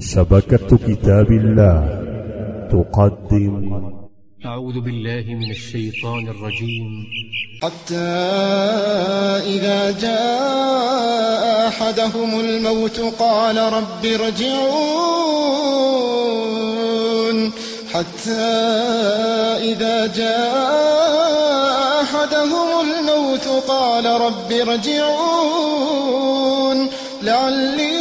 شبكة كتاب الله تقدم. أعوذ بالله من الشيطان الرجيم. حتى إذا جاء أحدهم الموت قال رب ارجعون. حتى إذا جاء أحدهم الموت قال رب ارجعون. لعلي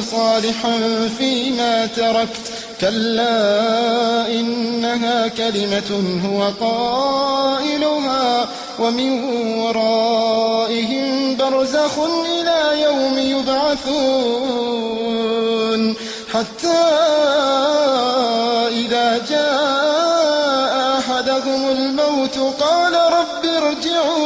صالحا فيما تركت. كلا إنها كلمة هو قائلها ومن ورائهم برزخ إلى يوم يبعثون. حتى إذا جاء أحدهم الموت قال رب ارجعون.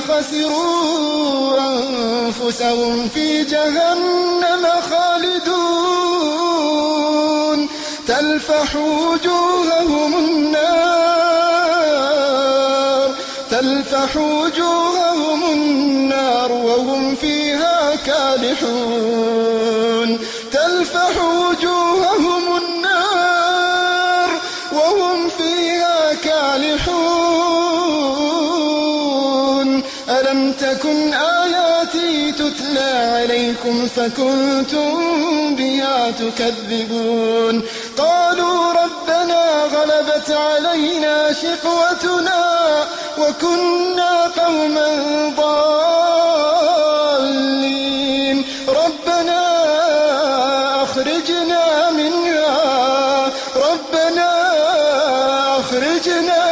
خسروا أنفسهم في جهنم خالدون. تلفح وجوههم النار. تلفح وجوههم النار وهم فيها كالحون. تلفح وجوههم النار وهم فيها كالحون. ألم تكن آياتي تتلى عليكم فكنتم بها تكذبون قالوا ربنا غلبت علينا شقوتنا وكنا قوما ضالين ربنا أخرجنا منها ربنا أخرجنا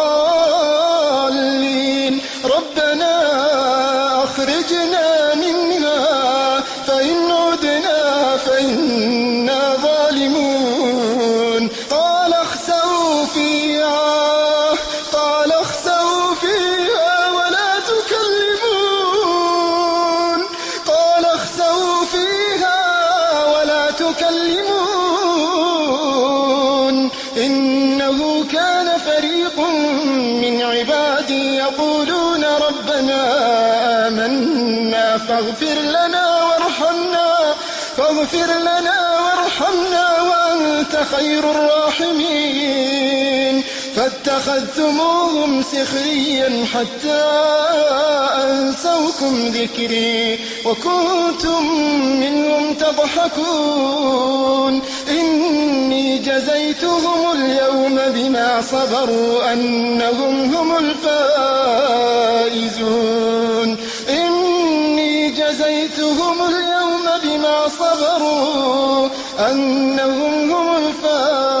فريق من عبادي يقولون ربنا آمنا فاغفر لنا وارحمنا فاغفر لنا وارحمنا وأنت خير الراحمين. فاتخذتموهم سخريا حتى أنسوكم ذكري وكنتم منهم تضحكون. إني جزيتهم اليوم بما صبروا أنهم هم الفائزون. إني جزيتهم اليوم بما صبروا أنهم هم الفائزون.